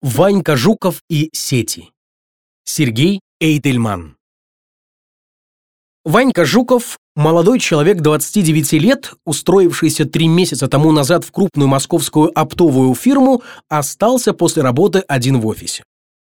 Ванька Жуков и сети. Сергей Эйдельман. Ванька Жуков – молодой человек 29 лет, устроившийся три месяца тому назад в крупную московскую оптовую фирму, остался после работы один в офисе.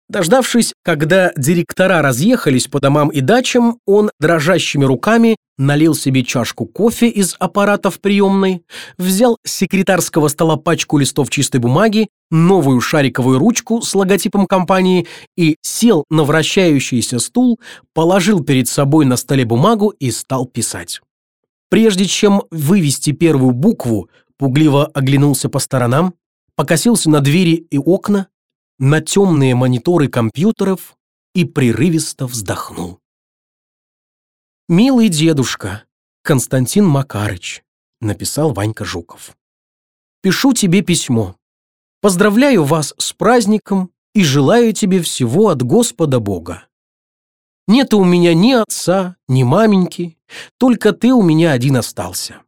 Дождавшись, когда директора разъехались по домам и дачам, он дрожащими руками налил себе чашку кофе из аппарата в приемной, взял с секретарского стола пачку листов чистой бумаги, новую шариковую ручку с логотипом компании и сел на вращающийся стул, положил перед собой на столе бумагу и стал писать. Прежде чем вывести первую букву, пугливо оглянулся по сторонам, покосился на двери и окна, на темные мониторы компьютеров и прерывисто вздохнул. «Милый дедушка, Константин Макарыч», — написал Ванька Жуков. «Пишу тебе письмо. Поздравляю вас с праздником и желаю тебе всего от Господа Бога. Нет у меня ни отца, ни маменьки, только ты у меня один остался.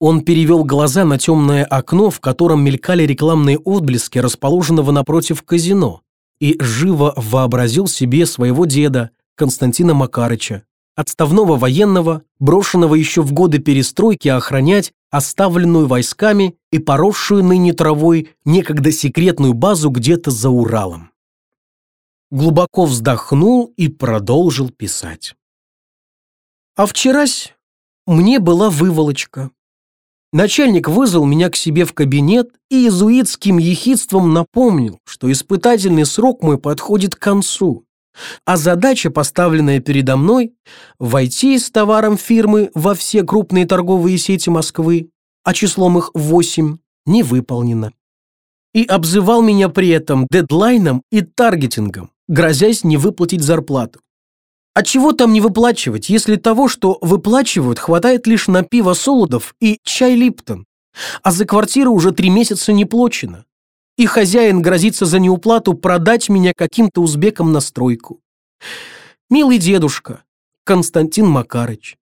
Он перевел глаза на темное окно, в котором мелькали рекламные отблески расположенного напротив казино, и живо вообразил себе своего деда, Константина Макарыча, отставного военного, брошенного еще в годы перестройки охранять оставленную войсками и поросшую ныне травой некогда секретную базу где-то за Уралом. Глубоко вздохнул и продолжил писать. А вчерась мне была выволочка. Начальник вызвал меня к себе в кабинет и иезуитским ехидством напомнил, что испытательный срок мой подходит к концу, а задача, поставленная передо мной, войти с товаром фирмы во все крупные торговые сети Москвы, а числом их восемь, не выполнена. И обзывал меня при этом дедлайном и таргетингом, грозясь не выплатить зарплату. А чего там не выплачивать, если того, что выплачивают, хватает лишь на пиво Солодов и чай Липтон? А за квартиру уже три месяца не плачено. И хозяин грозится за неуплату продать меня каким-то узбекам на стройку. Милый дедушка, Константин Макарыч,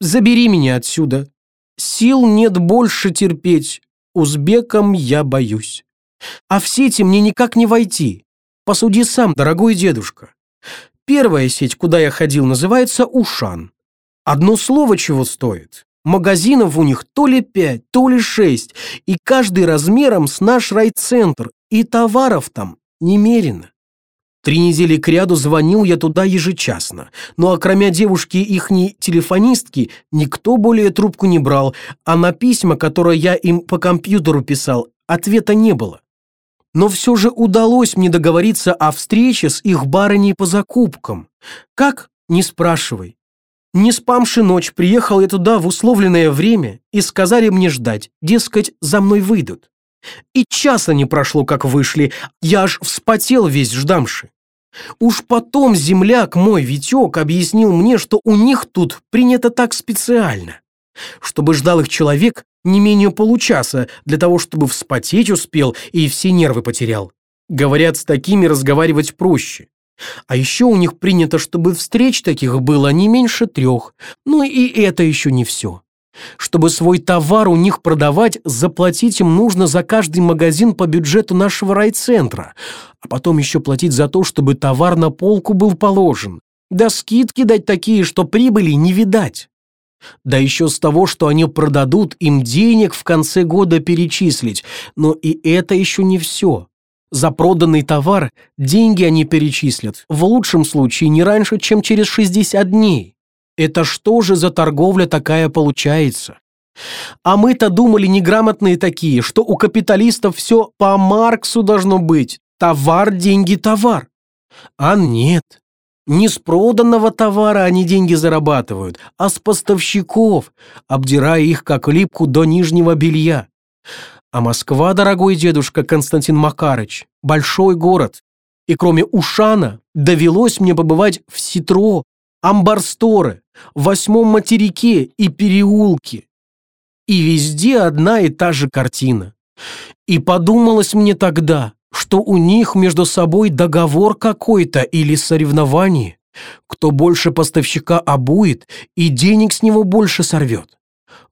забери меня отсюда. Сил нет больше терпеть, узбекам я боюсь. А в сети мне никак не войти. Посуди сам, дорогой дедушка. Первая сеть, куда я ходил, называется «Ушан». Одно слово чего стоит. Магазинов у них то ли пять, то ли шесть, и каждый размером с наш райцентр, и товаров там немерено. Три недели кряду звонил я туда ежечасно, но окромя девушки ихней телефонистки никто более трубку не брал, а на письма, которые я им по компьютеру писал, ответа не было. Но все же удалось мне договориться о встрече с их барыней по закупкам. Как? Не спрашивай. Не спамши ночь, приехал я туда в условленное время и сказали мне ждать, дескать, за мной выйдут. И часа не прошло, как вышли, я аж вспотел весь ждамши. Уж потом земляк мой, Витек, объяснил мне, что у них тут принято так специально. Чтобы ждал их человек, не менее получаса для того, чтобы вспотеть успел и все нервы потерял. Говорят, с такими разговаривать проще. А еще у них принято, чтобы встреч таких было не меньше трех. Ну и это еще не все. Чтобы свой товар у них продавать, заплатить им нужно за каждый магазин по бюджету нашего райцентра, а потом еще платить за то, чтобы товар на полку был положен. Да скидки дать такие, что прибыли не видать. Да еще с того, что они продадут, им денег в конце года перечислить. Но и это еще не все. За проданный товар деньги они перечислят, в лучшем случае не раньше, чем через 60 дней. Это что же за торговля такая получается? А мы-то думали неграмотные такие, что у капиталистов все по Марксу должно быть. Товар, деньги, товар. А нет. Не с проданного товара они деньги зарабатывают, а с поставщиков, обдирая их как липку до нижнего белья. А Москва, дорогой дедушка Константин Макарыч, большой город. И кроме Ушана довелось мне побывать в Ситро, Амбарсторе, Восьмом материке и переулке. И везде одна и та же картина. И подумалось мне тогда, что у них между собой договор какой-то или соревнование. Кто больше поставщика обует и денег с него больше сорвет.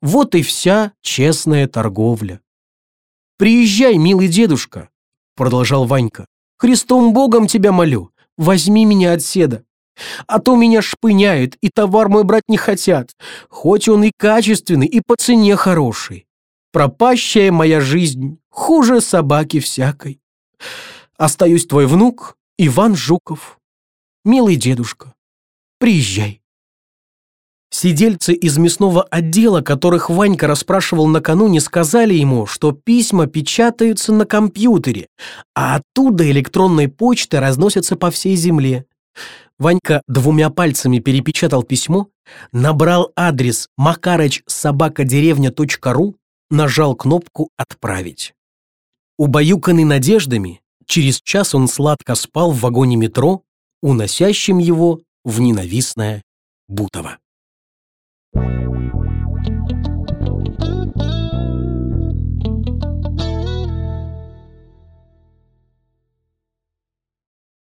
Вот и вся честная торговля. Приезжай, милый дедушка. продолжал Ванька. «Христом Богом тебя молю, возьми меня от седа. А то меня шпыняют, и товар мой брать не хотят, хоть он и качественный, и по цене хороший. Пропащая моя жизнь, хуже собаки всякой. Остаюсь твой внук, Иван Жуков. Милый дедушка, приезжай. Сидельцы из мясного отдела, которых Ванька расспрашивал накануне, сказали ему, что письма печатаются на компьютере, а оттуда электронной почты разносятся по всей земле. Ванька двумя пальцами перепечатал письмо, набрал адрес макарычсобакадеревня.ру, нажал кнопку «Отправить». Убаюканный надеждами, через час он сладко спал в вагоне метро, уносящем его в ненавистное Бутово. Thank you.